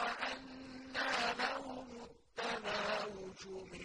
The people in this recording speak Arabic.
وَأَنَّىٰ لَهُمُ التَّنَاوُشُ مِن